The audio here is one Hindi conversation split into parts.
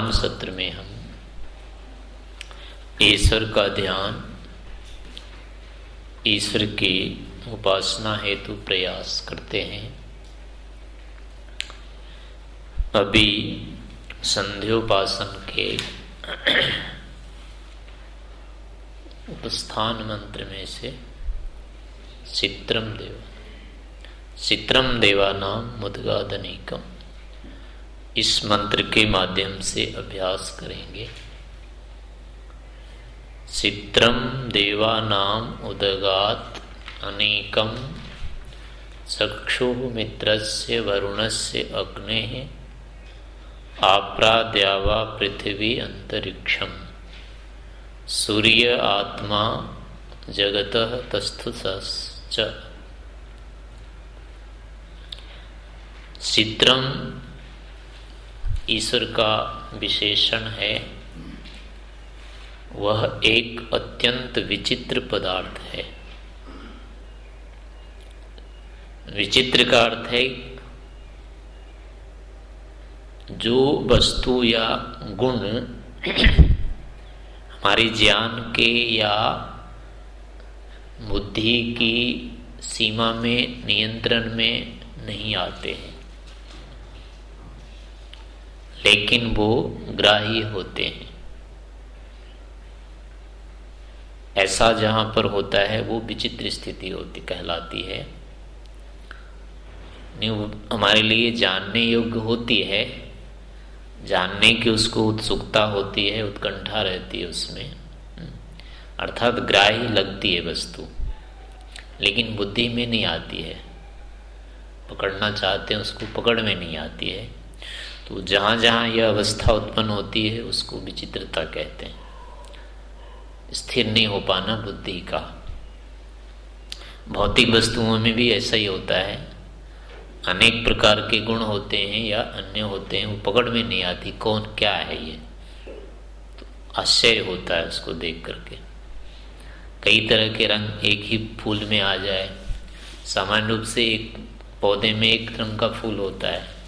वर्तमान सत्र में हम ईश्वर का ध्यान, ईश्वर की उपासना हेतु प्रयास करते हैं। अभी संध्योपासन के उपस्थान मंत्र में से चित्रम देव, चित्रम देवा नाम मुदगादनिकम। इस मंत्र के माध्यम से अभ्यास करेंगे। चित्रम देवा नाम उदगात अनेकम चक्षु मित्र से वरुण से अग्ने आप्राद्यावा पृथ्वी अंतरिक्षम सूर्य आत्मा जगत तस्थु चित्रम ईश्वर का विशेषण है, वह एक अत्यंत विचित्र पदार्थ है। विचित्र का अर्थ है, जो वस्तु या गुण हमारी ज्ञान के या बुद्धि की सीमा में नियंत्रण में नहीं आते हैं। लेकिन वो ग्राही होते हैं। ऐसा जहाँ पर होता है, वो विचित्र स्थिति होती, कहलाती है। हमारे लिए जानने योग्य होती है। जानने की उसको उत्सुकता होती है, उत्कंठा रहती है उसमें। अर्थात ग्राही लगती है वस्तु, लेकिन बुद्धि में नहीं आती है। पकड़ना चाहते हैं, उसको पकड़ में नहीं आती है। तो जहाँ जहाँ यह अवस्था उत्पन्न होती है, उसको विचित्रता कहते हैं। स्थिर नहीं हो पाना बुद्धि का। भौतिक वस्तुओं में भी ऐसा ही होता है। अनेक प्रकार के गुण होते हैं या अन्य होते हैं, वो पकड़ में नहीं आती, कौन क्या है ये? तो आश्चर्य होता है उसको देख करके। कई तरह के रंग एक ही फूल में आ जाए। सामान्य रूप से एक पौधे में एक रंग का फूल होता है।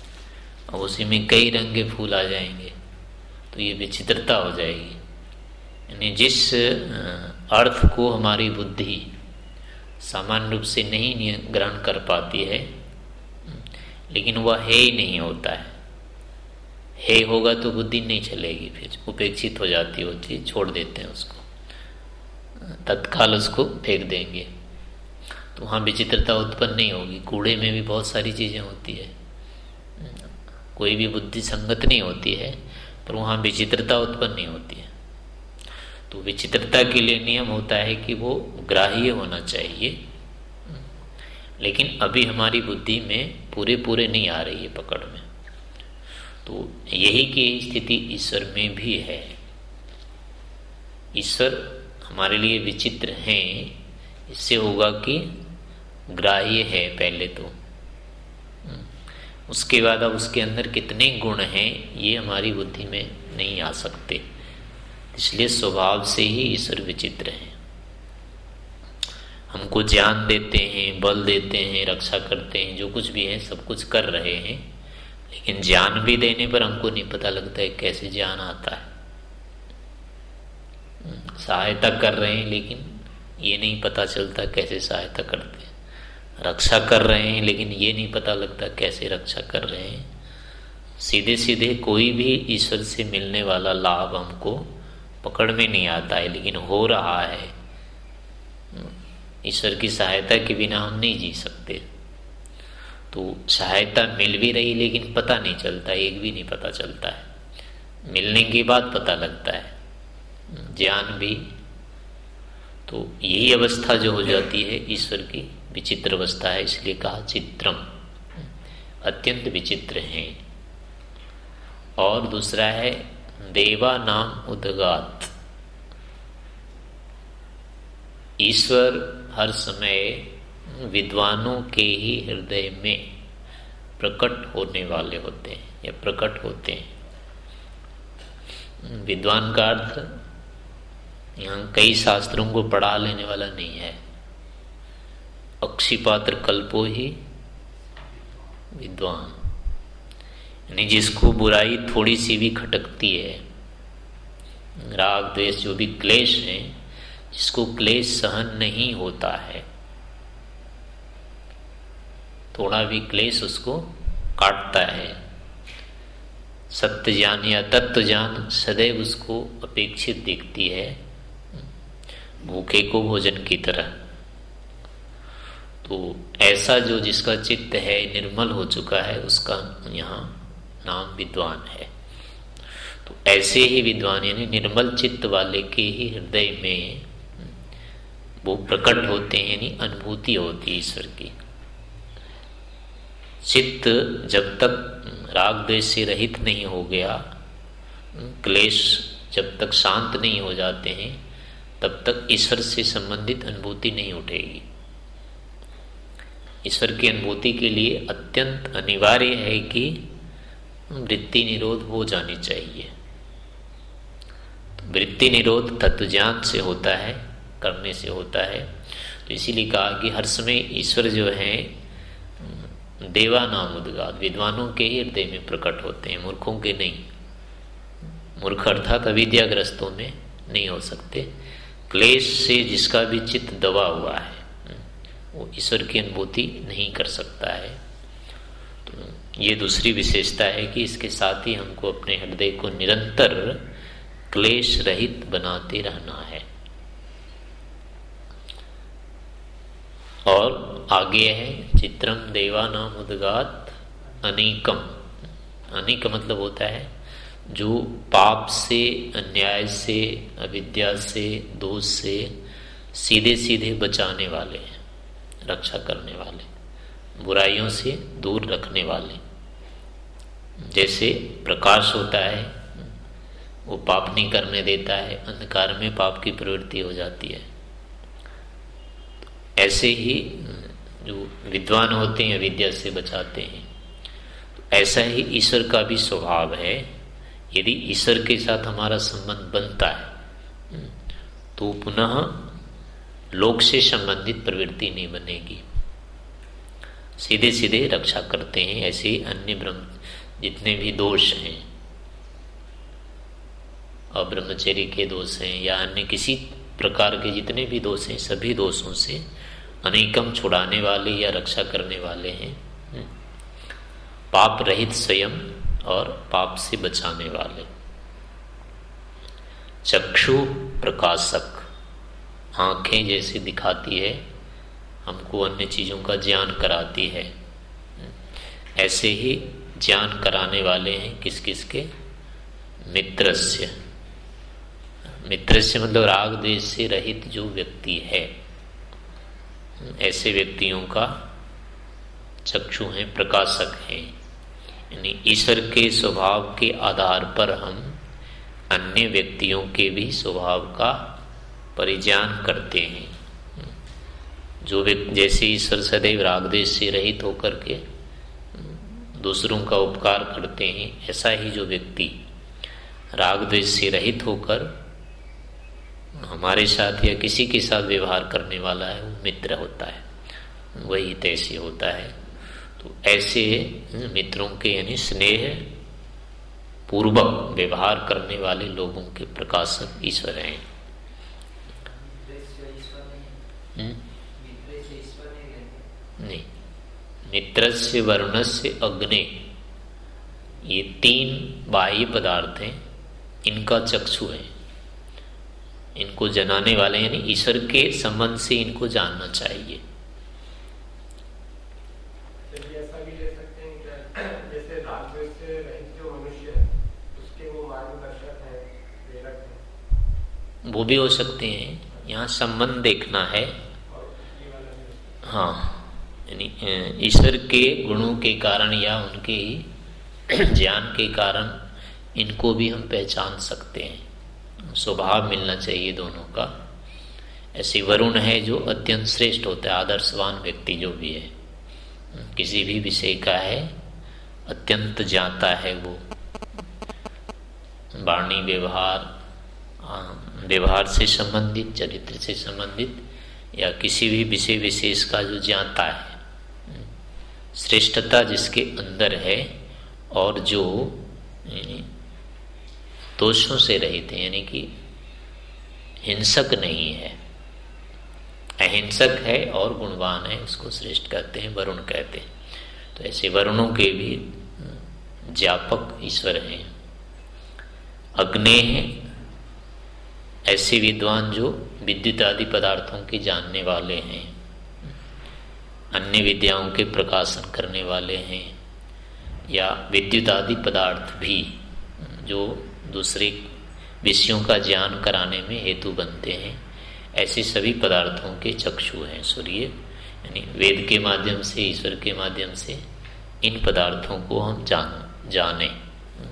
और उसी में कई रंग के फूल आ जाएँगे तो ये विचित्रता हो जाएगी। यानी जिस अर्थ को हमारी बुद्धि सामान्य रूप से नहीं ग्रहण कर पाती है, लेकिन वह है ही नहीं होता है। हे होगा तो बुद्धि नहीं चलेगी, फिर उपेक्षित हो जाती है चीज़, छोड़ देते हैं उसको। तत्काल उसको फेंक देंगे। तो वहाँ विचित्रता उत्पन्न नहीं होगी। कूड़े में भी बहुत सारी चीज़ें होती है। कोई भी बुद्धि संगत नहीं होती है, पर वहाँ विचित्रता उत्पन्न नहीं होती है। तो विचित्रता के लिए नियम होता है कि वो ग्राह्य होना चाहिए। लेकिन अभी हमारी बुद्धि में पूरे पूरे नहीं आ रही है पकड़ में। तो यही की स्थिति ईश्वर में भी है। ईश्वर हमारे लिए विचित्र हैं, इससे होगा कि ग्राह्य है पहले तो। उसके बाद अब उसके अंदर कितने गुण हैं, ये हमारी बुद्धि में नहीं आ सकते। इसलिए स्वभाव से ही ईश्वर विचित्र है। हमको ज्ञान देते हैं, बल देते हैं, रक्षा करते हैं, जो कुछ भी है, सब कुछ कर रहे हैं। लेकिन ज्ञान भी देने पर हमको नहीं पता लगता है कैसे ज्ञान आता है। सहायता कर रहे हैं, लेकिन ये नहीं पता चलता कैसे सहायता करते हैं। रक्षा कर रहे हैं, लेकिन ये नहीं पता लगता कैसे रक्षा कर रहे हैं। सीधे सीधे कोई भी ईश्वर से मिलने वाला लाभ हमको पकड़ में नहीं आता है, लेकिन हो रहा है। ईश्वर की सहायता के बिना हम नहीं जी सकते। तो सहायता मिल भी रही, लेकिन पता नहीं चलता, एक भी नहीं पता चलता है। मिलने के बाद पता लगता है। ज्ञान भी। तो यही अवस्था जो हो जाती है ईश्वर की विचित्र अवस्था है, इसलिए कहा चित्रम। अत्यंत विचित्र हैं। और दूसरा है, देवा नाम उदगात। ईश्वर हर समय विद्वानों के ही हृदय में प्रकट होने वाले होते हैं, या प्रकट होते हैं। विद्वान का अर्थ, यहाँ कई शास्त्रों को पढ़ा लेने वाला नहीं है। अक्षिपात्र कल्पो ही विद्वान। यानी जिसको बुराई थोड़ी सी भी खटकती है, राग, द्वेष, जो भी क्लेश है, जिसको क्लेश सहन नहीं होता है, थोड़ा भी क्लेश उसको काटता है। सत्य ज्ञान या तत्व ज्ञान सदैव उसको अपेक्षित दिखती है, भूखे को भोजन की तरह। तो ऐसा जो जिसका चित्त है, निर्मल हो चुका है, उसका यहाँ नाम विद्वान है। तो ऐसे ही विद्वान, यानी निर्मल चित्त वाले के ही हृदय में वो प्रकट होते हैं, यानी अनुभूति होती है ईश्वर की। चित्त जब तक राग द्वेष से रहित नहीं हो गया, क्लेश जब तक शांत नहीं हो जाते हैं, तब तक ईश्वर से संबंधित अनुभूति नहीं उठेगी। ईश्वर की अनुभूति के लिए अत्यंत अनिवार्य है कि वृत्ति निरोध हो जानी चाहिए। तो वृत्ति निरोध तत्व ज्ञान से होता है करने से होता है। तो इसीलिए कहा कि हर समय ईश्वर जो है, देवा नाम उदगात विद्वानों के ही हृदय में प्रकट होते हैं, मूर्खों के नहीं। मूर्ख अर्थात अविद्याग्रस्तों में नहीं हो सकते। क्लेश से जिसका भी चित्त दबा हुआ है वो ईश्वर की अनुभूति नहीं कर सकता है। तो ये दूसरी विशेषता है कि इसके साथ ही हमको अपने हृदय को निरंतर क्लेश रहित बनाते रहना है। और आगे है चित्रम देवा नाम उदगात अनेकम अनेक मतलब होता है, जो पाप से, अन्याय से, अविद्या से, दोष से सीधे सीधे बचाने वाले हैं। रक्षा करने वाले, बुराइयों से दूर रखने वाले। जैसे प्रकाश होता है, वो पाप नहीं करने देता है, अंधकार में पाप की प्रवृत्ति हो जाती है। ऐसे ही जो विद्वान होते हैं, विद्या से बचाते हैं। ऐसा ही ईश्वर का भी स्वभाव है, यदि ईश्वर के साथ हमारा संबंध बनता है तो पुनः लोक से संबंधित प्रवृत्ति नहीं बनेगी। सीधे सीधे रक्षा करते हैं ऐसे अन्य ब्रह्म, जितने भी दोष हैं। और ब्रह्मचर्य के दोष हैं या अन्य किसी प्रकार के जितने भी दोष हैं, सभी दोषों से अनेकम छुड़ाने वाले या रक्षा करने वाले हैं। पाप रहित स्वयं और पाप से बचाने वाले। चक्षु प्रकाशक। आँखें जैसे दिखाती है, हमको अन्य चीज़ों का ज्ञान कराती है। ऐसे ही ज्ञान कराने वाले हैं किस किस के मित्रस्य। मित्रस्य मतलब राग द्वेष से रहित जो व्यक्ति है। ऐसे व्यक्तियों का चक्षु हैं, प्रकाशक हैं। यानी ईश्वर के स्वभाव के आधार पर हम अन्य व्यक्तियों के भी स्वभाव का परिज्ञान करते हैं। जो व्यक्ति जैसे ईश्वर सदैव रागदेश से रहित होकर के, दूसरों का उपकार करते हैं, ऐसा ही जो व्यक्ति रागद्वेश से रहित होकर हमारे साथ या किसी के साथ व्यवहार करने वाला है, वो मित्र होता है। वही तैसे होता है। तो ऐसे मित्रों के यानी स्नेह पूर्वक व्यवहार करने वाले लोगों के प्रकाशक ईश्वर हैं। नहीं मित्र से वर्ण से अग्नि। ये तीन बाह्य पदार्थ हैं इनका चक्षु है। इनको जनाने वाले यानी ईश्वर के संबंध से इनको जानना चाहिए। वो भी हो सकते हैं। यहाँ संबंध देखना है। हाँ यानी ईश्वर के गुणों के कारण या उनके ही ज्ञान के कारण इनको भी हम पहचान सकते हैं। स्वभाव मिलना चाहिए दोनों का। ऐसे वरुण है जो अत्यंत श्रेष्ठ होता है, आदर्शवान व्यक्ति जो भी है। किसी भी विषय का है, अत्यंत जाता है वो। वाणी व्यवहार व्यवहार से संबंधित, चरित्र से संबंधित, या किसी भी विषय विशेष का जो जानता है। श्रेष्ठता जिसके अंदर है और जो दोषों से रहित है, यानी कि हिंसक नहीं है। अहिंसक है और गुणवान है, उसको श्रेष्ठ कहते हैं, वरुण कहते हैं। तो ऐसे वरुणों के भी व्यापक ईश्वर हैं। अग्नि है ऐसे विद्वान जो विद्युत आदि पदार्थों के जानने वाले हैं, अन्य विद्याओं के प्रकाशन करने वाले हैं, या विद्युत आदि पदार्थ भी जो दूसरे विषयों का ज्ञान कराने में हेतु बनते हैं, ऐसे सभी पदार्थों के चक्षु हैं। सूर्य, यानी वेद के माध्यम से, ईश्वर के माध्यम से इन पदार्थों को हम जान, जाने,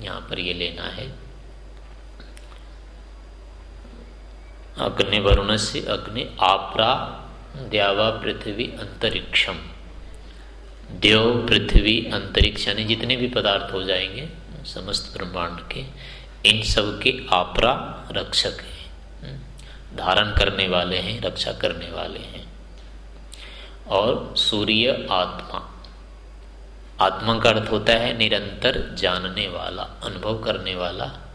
यहाँ पर ये लेना है। अग्नि वरुण से अग्नि आपरा द्यावा पृथ्वी अंतरिक्षम। देव पृथ्वी अंतरिक्ष, यानी जितने भी पदार्थ हो जाएँगे, समस्त ब्रह्मांड के, इन सब के आपरा रक्षक हैं। धारण करने वाले हैं, रक्षा करने वाले हैं। और सूर्य आत्मा। आत्मा का अर्थ होता है निरंतर जानने वाला, अनुभव करने वाला,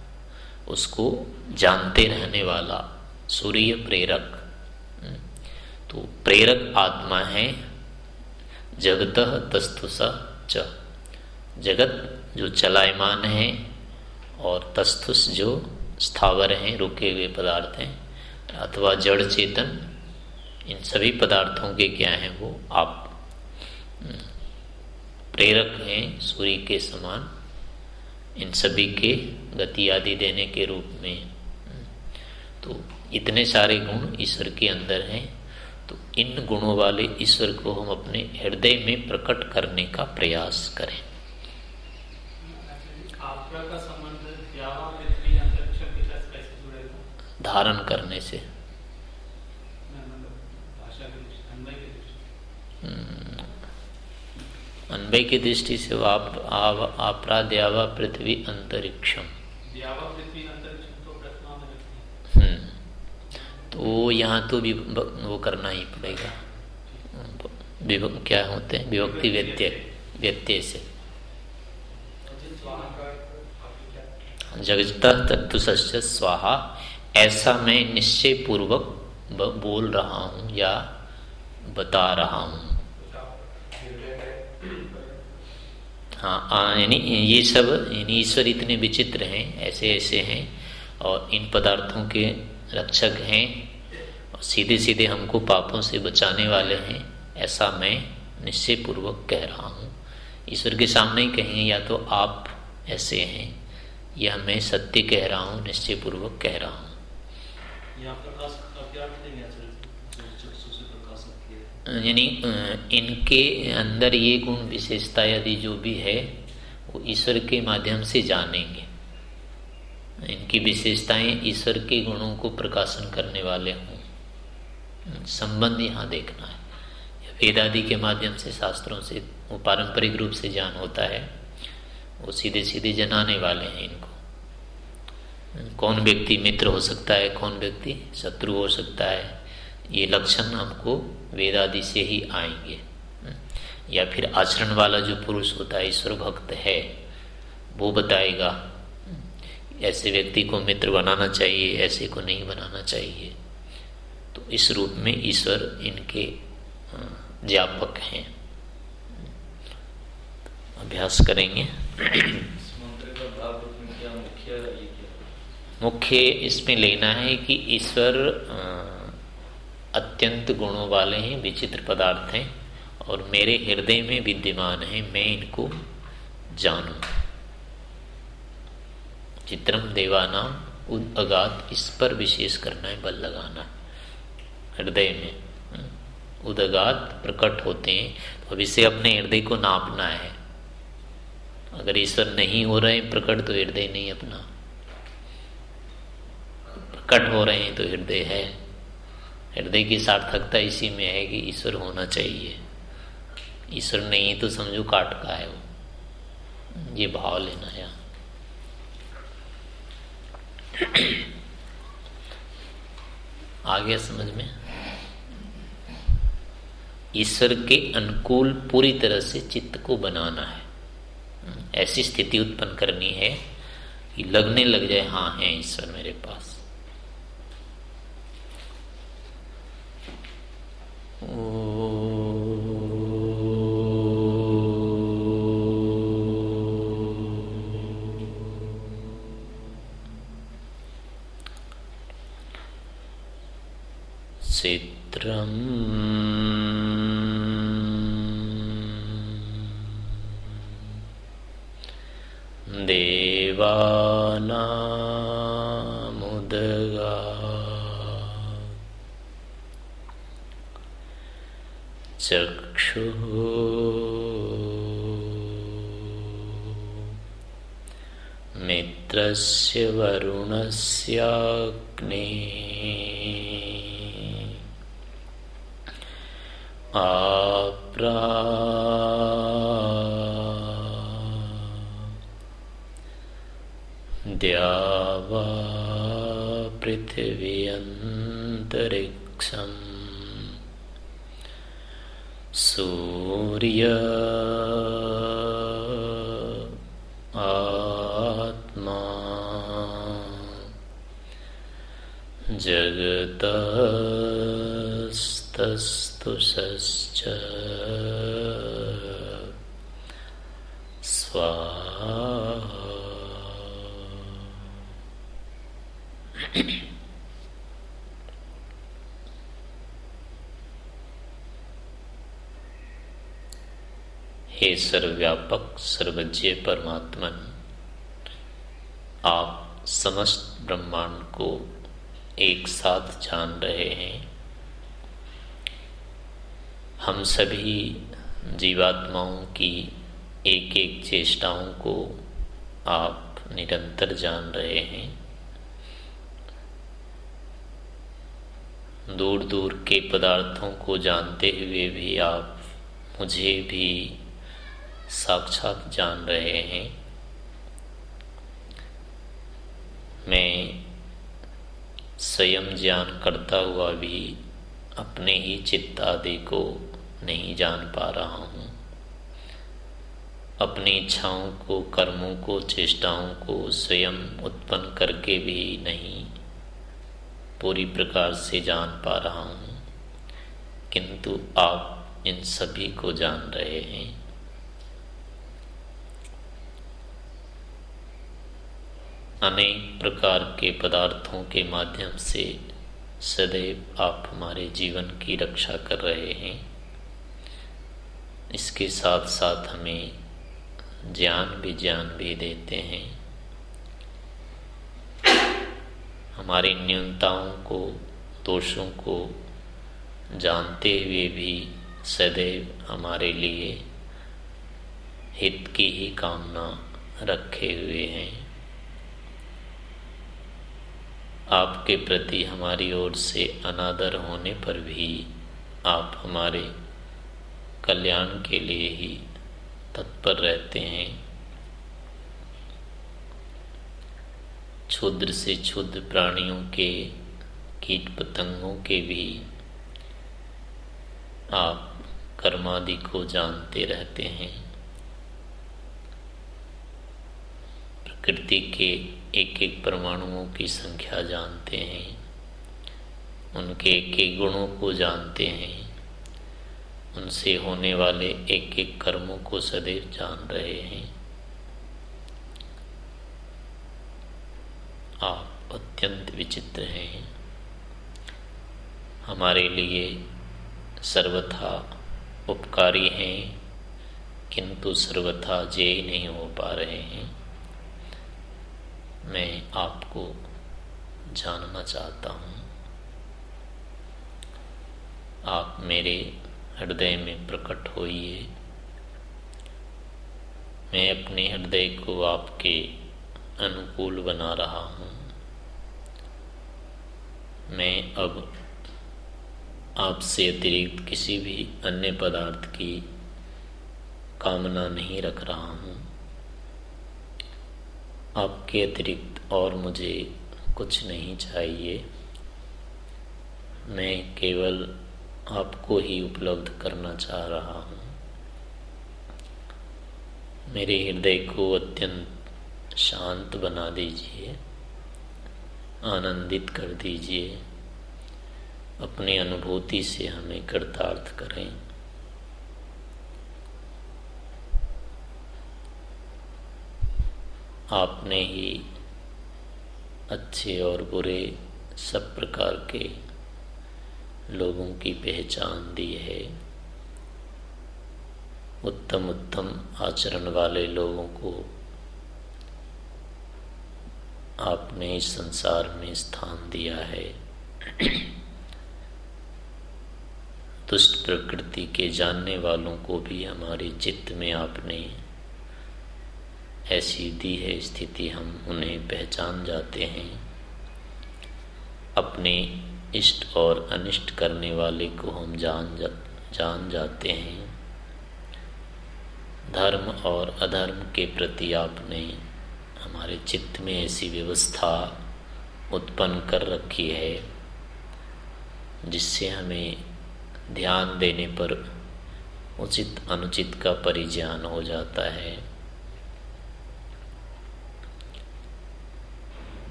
उसको जानते रहने वाला। सूर्य प्रेरक। तो प्रेरक आत्मा है, जगत तस्तुस च। जगत जो चलायमान है और तस्तुस जो स्थावर हैं, रुके हुए पदार्थ हैं, अथवा जड़ चेतन, इन सभी पदार्थों के क्या हैं वो आप। प्रेरक हैं सूर्य के समान, इन सभी के गति आदि देने के रूप में। तो इतने सारे गुण ईश्वर के अंदर हैं तो इन गुणों वाले ईश्वर को हम अपने हृदय में प्रकट करने का प्रयास करें। धारण करने से। हम्म, की दृष्टि से आप आपराद्यावा पृथ्वी अंतरिक्षम। तो यहाँ तो भी वो करना ही पड़ेगा। क्या होते हैं? विभक्ति व्यत्यय व्यत्यय से। जगत तत्व स्वाहा, ऐसा मैं निश्चय पूर्वक बोल रहा हूँ या बता रहा हूँ। हाँ यानी ये सब, यानी ईश्वर इतने विचित्र हैं ऐसे ऐसे हैं, और इन पदार्थों के रक्षक हैं और सीधे सीधे हमको पापों से बचाने वाले हैं ऐसा मैं निश्चय पूर्वक कह रहा हूँ। ईश्वर के सामने ही कहें या तो आप ऐसे हैं या मैं सत्य कह रहा हूँ निश्चय पूर्वक कह रहा हूँ। यानी इनके अंदर ये गुण विशेषता यदि जो भी है वो ईश्वर के माध्यम से जानेंगे। इनकी विशेषताएँ ईश्वर के गुणों को प्रकाशन करने वाले हों। संबंध यहाँ देखना है। वेदादि के माध्यम से, शास्त्रों से, वो पारंपरिक रूप से ज्ञान होता है, वो सीधे सीधे जनाने वाले हैं इनको। कौन व्यक्ति मित्र हो सकता है, कौन व्यक्ति शत्रु हो सकता है, ये लक्षण हमको वेदादि से ही आएँगे। या फिर आचरण वाला जो पुरुष होता है, ईश्वर भक्त है, वो बताएगा, ऐसे व्यक्ति को मित्र बनाना चाहिए, ऐसे को नहीं बनाना चाहिए। तो इस रूप में ईश्वर इनके व्यापक हैं। अभ्यास करेंगे। मुख्य इसमें लेना है कि ईश्वर अत्यंत गुणों वाले हैं विचित्र पदार्थ हैं और मेरे हृदय में विद्यमान है मैं इनको जानू। चित्रम देवानाम उद अगात इस पर विशेष करना है बल लगाना। हृदय में। उदगात प्रकट होते हैं तो अब इसे अपने हृदय को नापना है। अगर ईश्वर नहीं हो रहे प्रकट तो हृदय नहीं अपना। प्रकट हो रहे हैं तो हृदय है। हृदय की सार्थकता इसी में है कि ईश्वर होना चाहिए। ईश्वर नहीं तो समझो काट का है वो। ये भाव लेना है। आ गया समझ में? ईश्वर के अनुकूल पूरी तरह से चित्त को बनाना है। ऐसी स्थिति उत्पन्न करनी है कि लगने लग जाए हाँ है ईश्वर मेरे पास। चित्रम् देवानामुदगा। चक्षुः मित्रस्य वरुणस्याग्ने। आप्रा द्यावा पृथिव्यन्तरिक्षम् सूर्य आत्मा। जगतस्तस्तुषश्च स्वाहा हे सर्वव्यापक, सर्वज्ञ परमात्मन। आप समस्त ब्रह्मांड को एक साथ जान रहे हैं। हम सभी जीवात्माओं की एक एक चेष्टाओं को आप निरंतर जान रहे हैं। दूर दूर के पदार्थों को जानते हुए भी आप मुझे भी साक्षात जान रहे हैं। मैं स्वयं ज्ञान करता हुआ भी अपने ही चित्त आदि को नहीं जान पा रहा हूँ। अपनी इच्छाओं को, कर्मों को, चेष्टाओं को स्वयं उत्पन्न करके भी नहीं पूरी प्रकार से जान पा रहा हूँ, किंतु आप इन सभी को जान रहे हैं। अनेक प्रकार के पदार्थों के माध्यम से सदैव आप हमारे जीवन की रक्षा कर रहे हैं। इसके साथ साथ हमें ज्ञान भी ज्ञान भी देते हैं। हमारी न्यूनताओं को, दोषों को जानते हुए भी सदैव हमारे लिए हित की ही कामना रखे हुए हैं। आपके प्रति हमारी ओर से अनादर होने पर भी आप हमारे कल्याण के लिए ही तत्पर रहते हैं। क्षुद्र से क्षुद्र प्राणियों के, कीट पतंगों के भी आप कर्मादि को जानते रहते हैं। प्रकृति के एक एक परमाणुओं की संख्या जानते हैं। उनके एक एक गुणों को जानते हैं। उनसे होने वाले एक एक कर्मों को सदैव जान रहे हैं। आप अत्यंत विचित्र हैं। हमारे लिए सर्वथा उपकारी हैं, किंतु सर्वथा जय नहीं हो पा रहे हैं। मैं आपको जानना चाहता हूँ। आप मेरे हृदय में प्रकट होइए। मैं अपने हृदय को आपके अनुकूल बना रहा हूँ। मैं अब आपसे अतिरिक्त किसी भी अन्य पदार्थ की कामना नहीं रख रहा हूँ। आपके अतिरिक्त और मुझे कुछ नहीं चाहिए। मैं केवल आपको ही उपलब्ध करना चाह रहा हूँ। मेरे हृदय को अत्यंत शांत बना दीजिए, आनंदित कर दीजिए। अपनी अनुभूति से हमें कृतार्थ करें। आपने ही अच्छे और बुरे सब प्रकार के लोगों की पहचान दी है। उत्तम उत्तम आचरण वाले लोगों को आपने इस संसार में स्थान दिया है। दुष्ट प्रकृति के जानने वालों को भी हमारे चित्त में आपने ऐसी दी है स्थिति हम उन्हें पहचान जाते हैं। अपने इष्ट और अनिष्ट करने वाले को हम जान जा, जान जाते हैं। धर्म और अधर्म के प्रति आपने हमारे चित्त में ऐसी व्यवस्था उत्पन्न कर रखी है जिससे हमें ध्यान देने पर उचित अनुचित का परिज्ञान हो जाता है।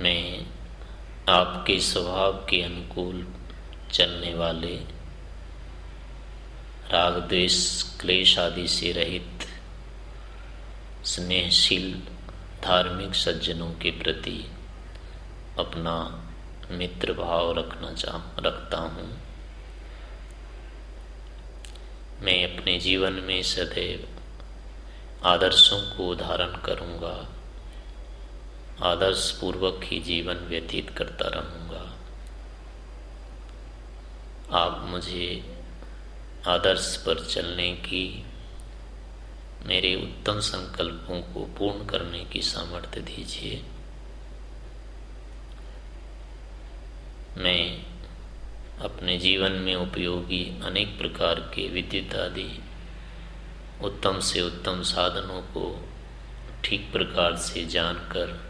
मैं आपके स्वभाव के अनुकूल चलने वाले राग, द्वेष, क्लेश आदि से रहित स्नेहशील, धार्मिक सज्जनों के प्रति अपना मित्र भाव रखना चाह, रखता हूँ। मैं अपने जीवन में सदैव आदर्शों को धारण करूँगा। आदर्श पूर्वक ही जीवन व्यतीत करता रहूँगा। आप मुझे आदर्श पर चलने की, मेरे उत्तम संकल्पों को पूर्ण करने की सामर्थ्य दीजिए। मैं अपने जीवन में उपयोगी अनेक प्रकार के विद्युत आदि उत्तम से उत्तम साधनों को ठीक प्रकार से जानकर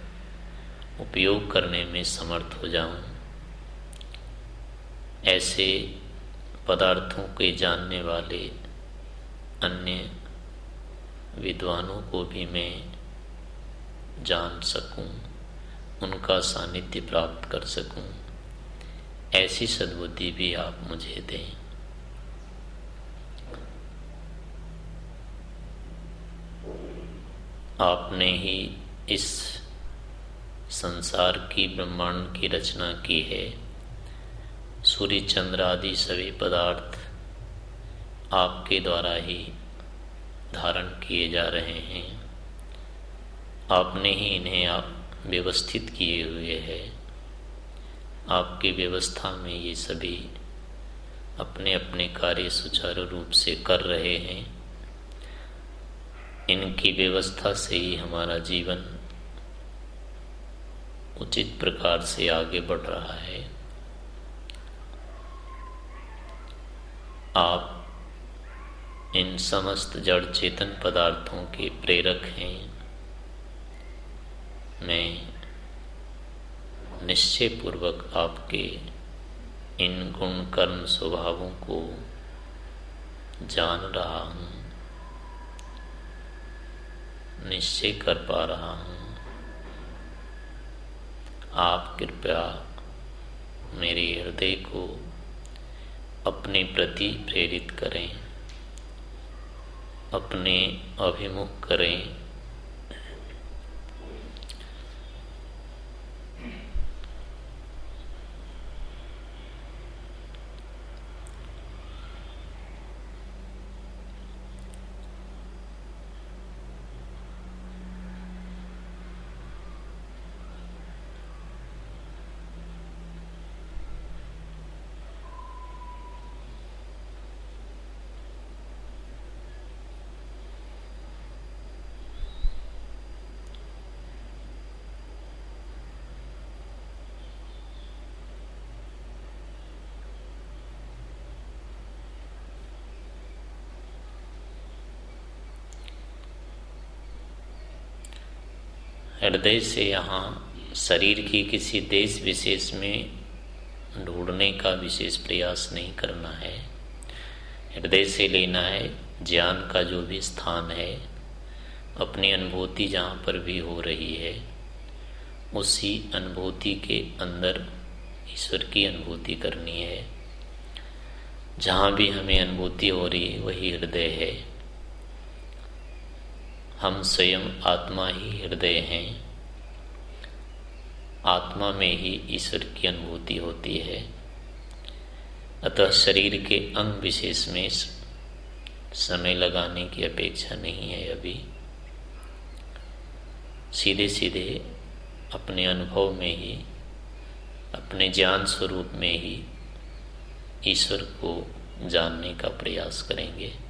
उपयोग करने में समर्थ हो जाऊँ। ऐसे पदार्थों के जानने वाले अन्य विद्वानों को भी मैं जान सकूँ, उनका सानिध्य प्राप्त कर सकूँ, ऐसी सद्बुद्धि भी आप मुझे दें। आपने ही इस संसार की ब्रह्मांड की रचना की है। सूर्य चंद्र आदि सभी पदार्थ आपके द्वारा ही धारण किए जा रहे हैं। आपने ही इन्हें आप व्यवस्थित किए हुए हैं। आपकी व्यवस्था में ये सभी अपने अपने कार्य सुचारू रूप से कर रहे हैं। इनकी व्यवस्था से ही हमारा जीवन उचित प्रकार से आगे बढ़ रहा है। आप इन समस्त जड़ चेतन पदार्थों के प्रेरक हैं। मैं निश्चय पूर्वक आपके इन गुण कर्म स्वभावों को जान रहा हूँ, निश्चय कर पा रहा हूँ। आप कृपया मेरे हृदय को अपने प्रति प्रेरित करें अपने अभिमुख करें। हृदय से यहाँ शरीर की किसी देश विशेष में ढूँढने का विशेष प्रयास नहीं करना है। हृदय से लेना है, ज्ञान का जो भी स्थान है, अपनी अनुभूति जहाँ पर भी हो रही है, उसी अनुभूति के अंदर ईश्वर की अनुभूति करनी है। जहाँ भी हमें अनुभूति हो रही है, वही हृदय है। हम स्वयं आत्मा ही हृदय हैं। आत्मा में ही ईश्वर की अनुभूति होती है। अतः शरीर के अंग विशेष में समय लगाने की अपेक्षा नहीं है अभी। सीधे सीधे अपने अनुभव में ही, अपने ज्ञान स्वरूप में ही ईश्वर को जानने का प्रयास करेंगे।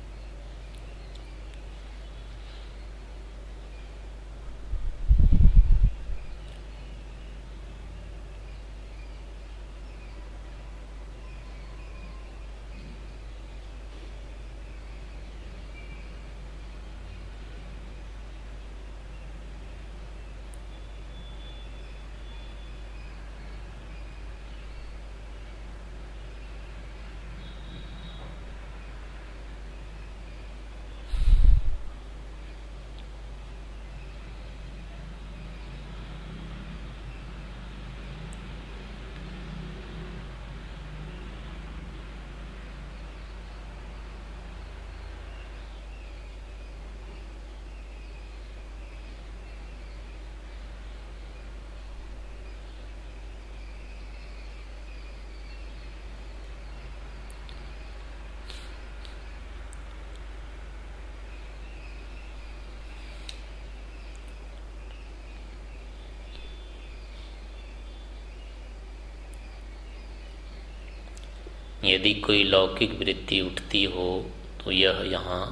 यदि कोई लौकिक वृत्ति उठती हो तो यह यहाँ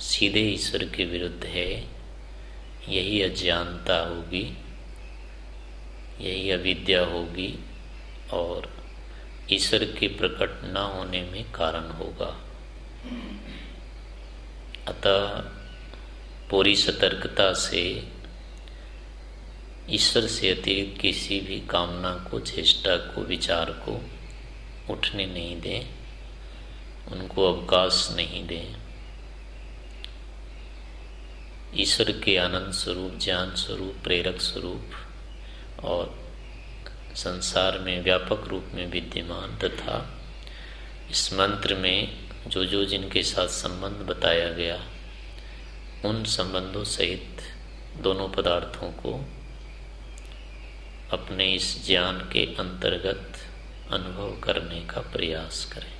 सीधे ईश्वर के विरुद्ध है। यही अज्ञानता होगी, यही अविद्या होगी और ईश्वर के प्रकट न होने में कारण होगा। अतः पूरी सतर्कता से ईश्वर से अतिरिक्त किसी भी कामना को, चेष्टा को, विचार को उठने नहीं दें, उनको अवकाश नहीं दें। ईश्वर के आनंद स्वरूप, ज्ञान स्वरूप, प्रेरक स्वरूप और संसार में व्यापक रूप में विद्यमान तथा इस मंत्र में जो जो जिनके साथ संबंध बताया गया, उन संबंधों सहित दोनों पदार्थों को अपने इस ज्ञान के अंतर्गत अनुभव करने का प्रयास करें।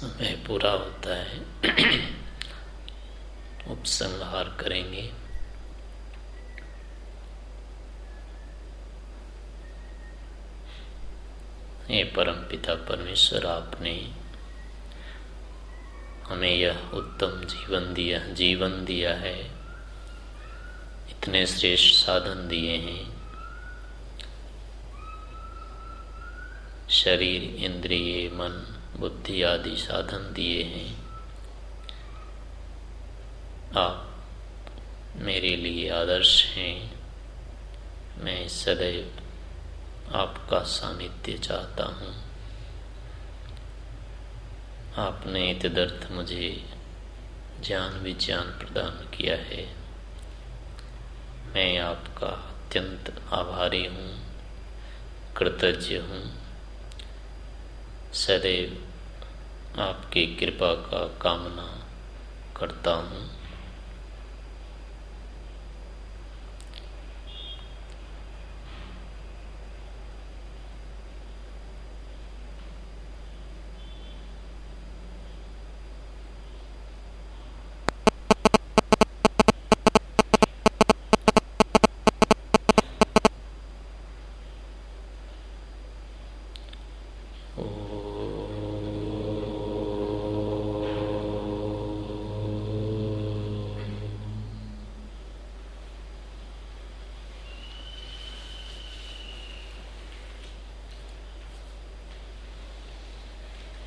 समय पूरा होता है। उपसंहार करेंगे। हे परम पिता परमेश्वर, आपने हमें यह उत्तम जीवन दिया जीवन दिया है। इतने श्रेष्ठ साधन दिए हैं। शरीर, इंद्रिय, मन बुद्धि आदि साधन दिए हैं। आप मेरे लिए आदर्श हैं। मैं सदैव आपका सानिध्य चाहता हूँ। आपने तदर्थ मुझे ज्ञान विज्ञान प्रदान किया है। मैं आपका अत्यंत आभारी हूँ, कृतज्ञ हूँ। सदैव आपकी कृपा का कामना करता हूँ।